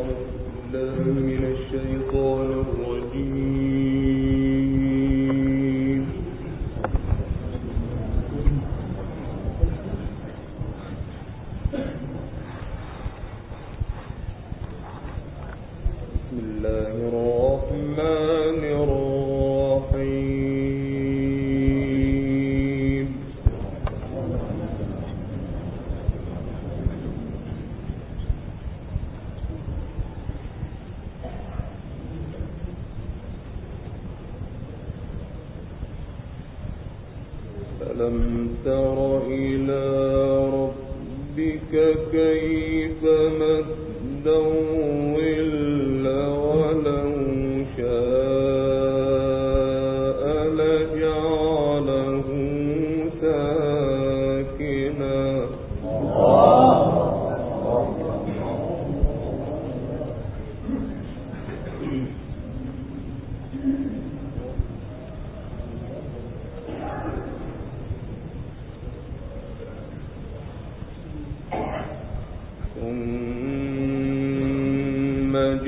ألم تر إلى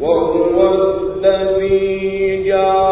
وهو الذي جعل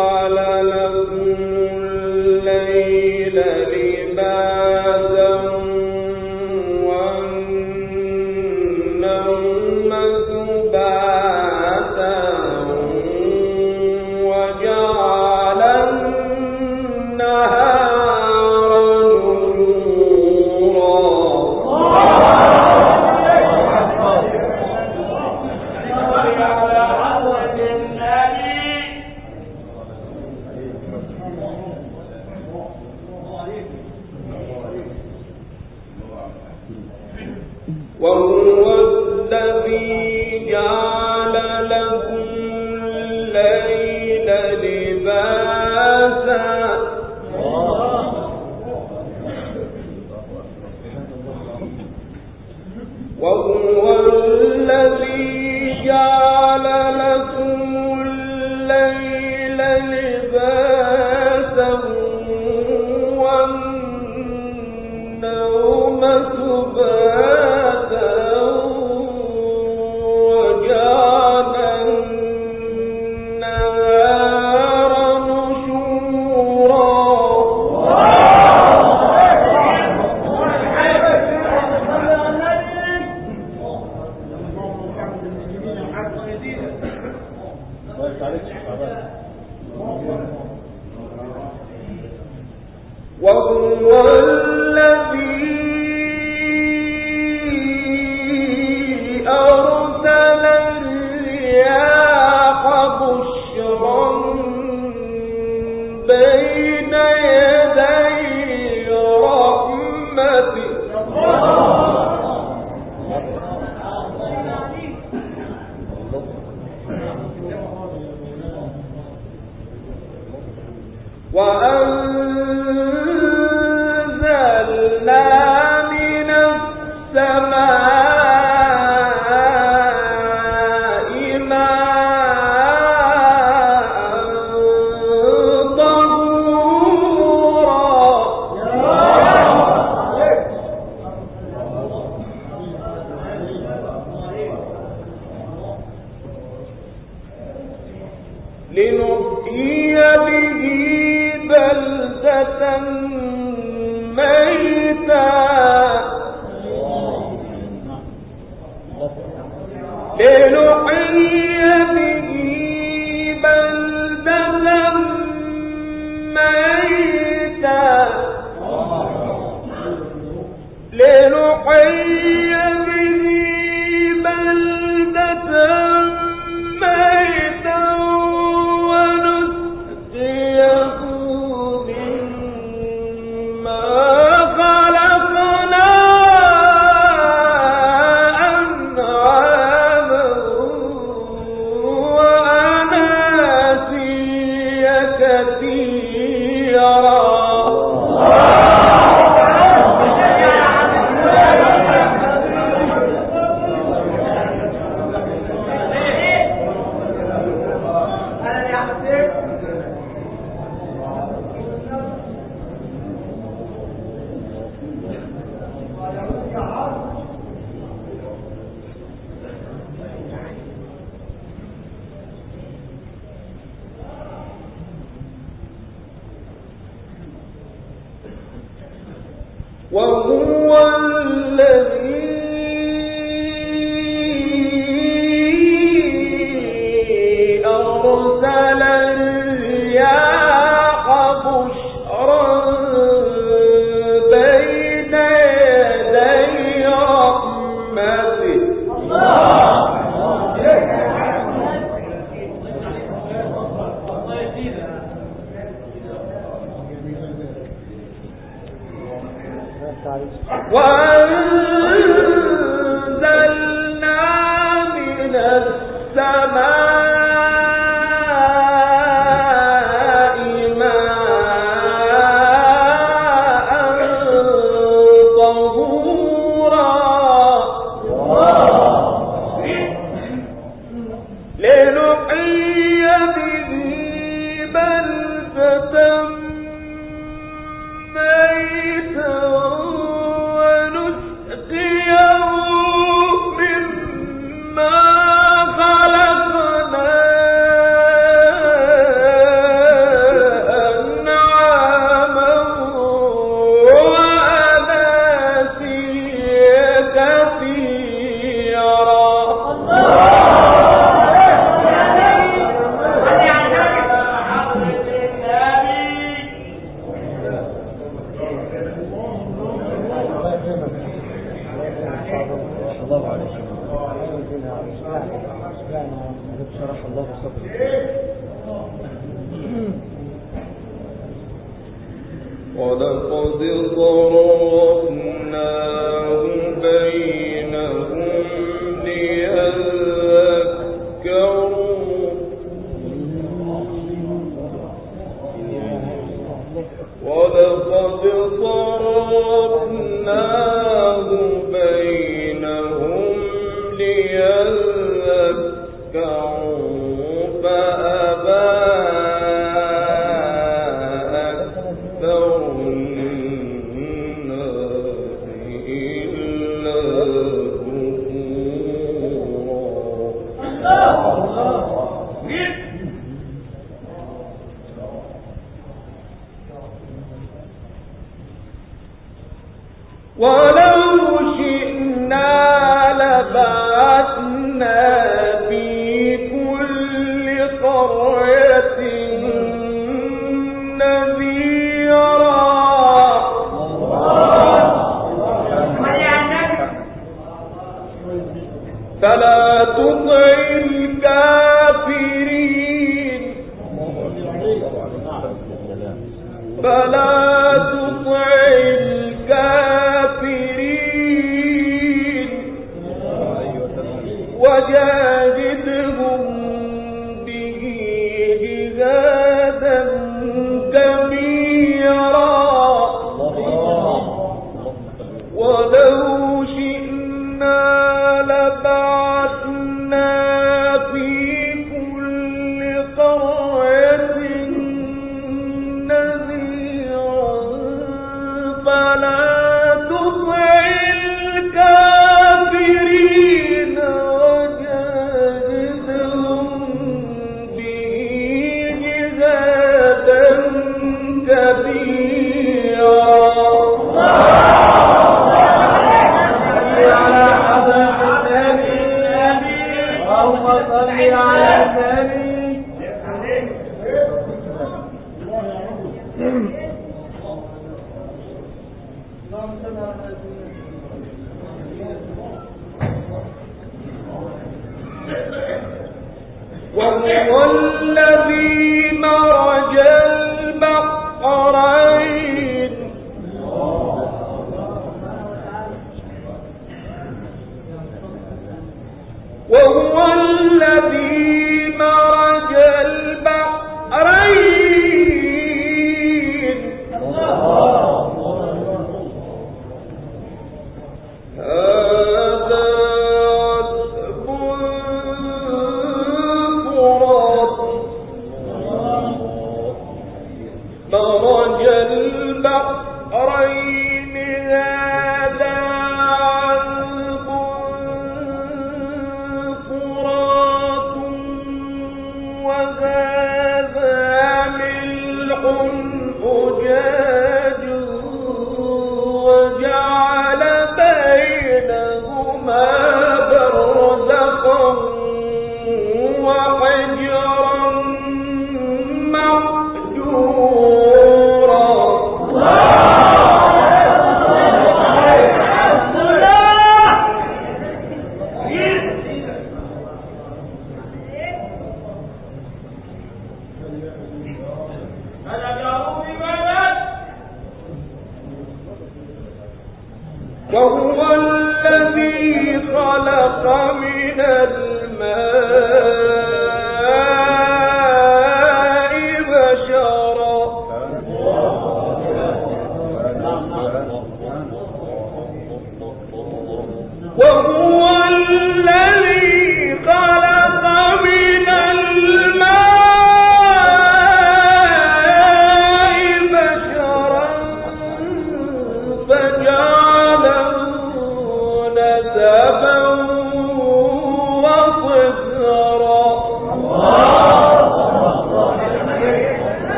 وهو الذي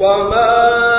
وما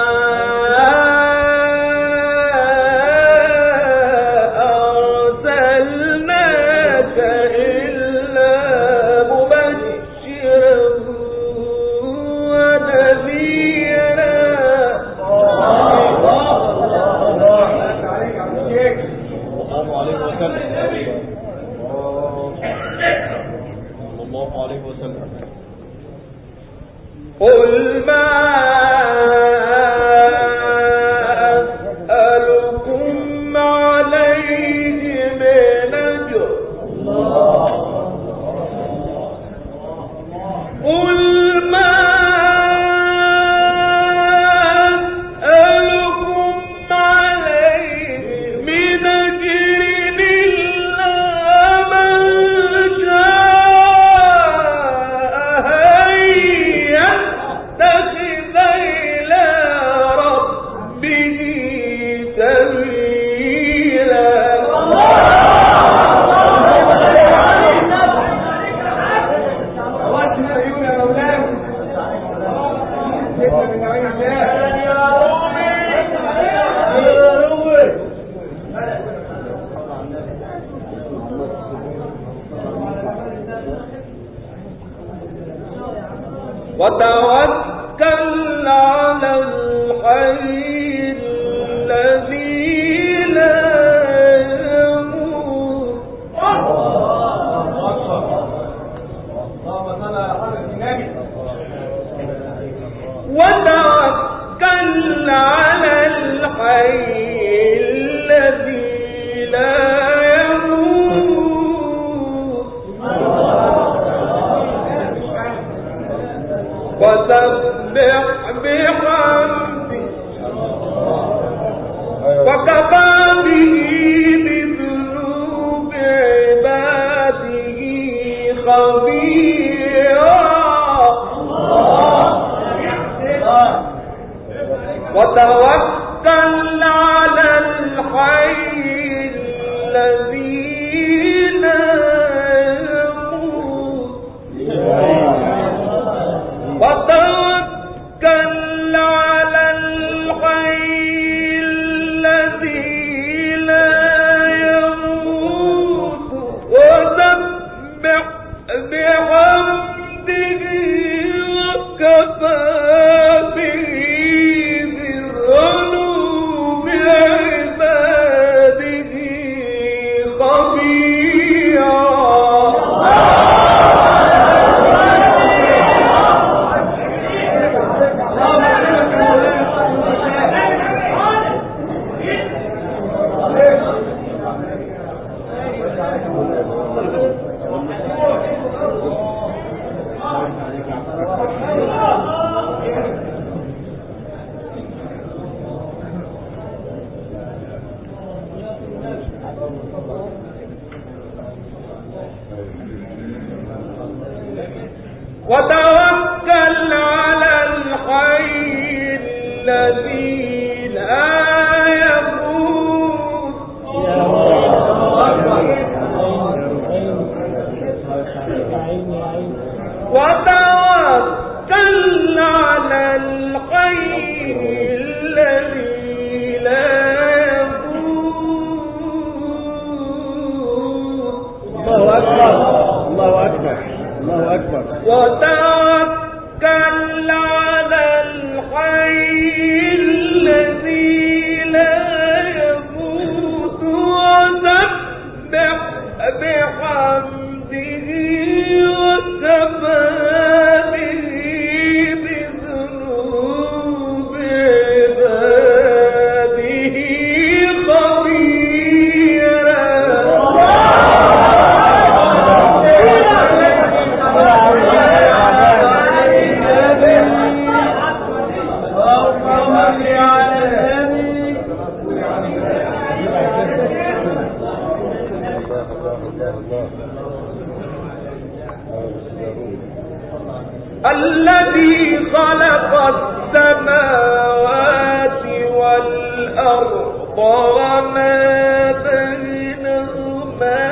وتوكل على الحي الذي لا بہت الذي خلق السماوات والأرض وما بينهما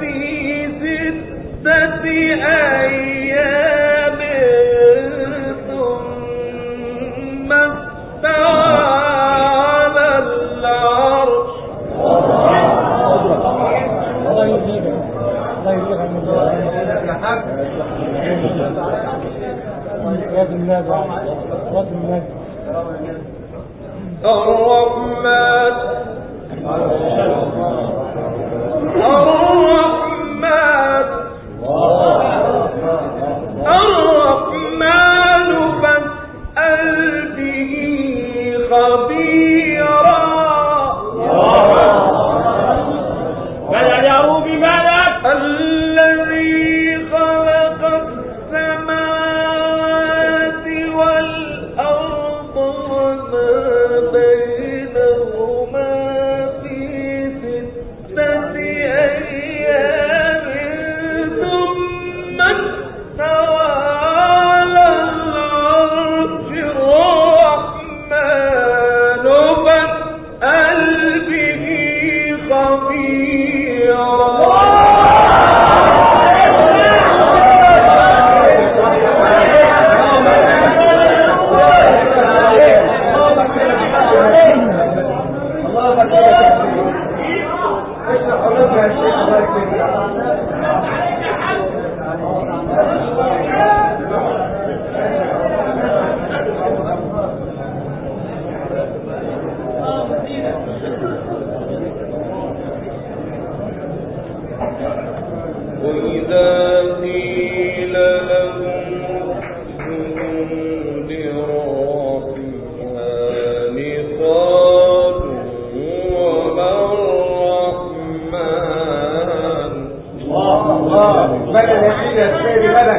في ستة أيام. الرحمن کہتے ہیں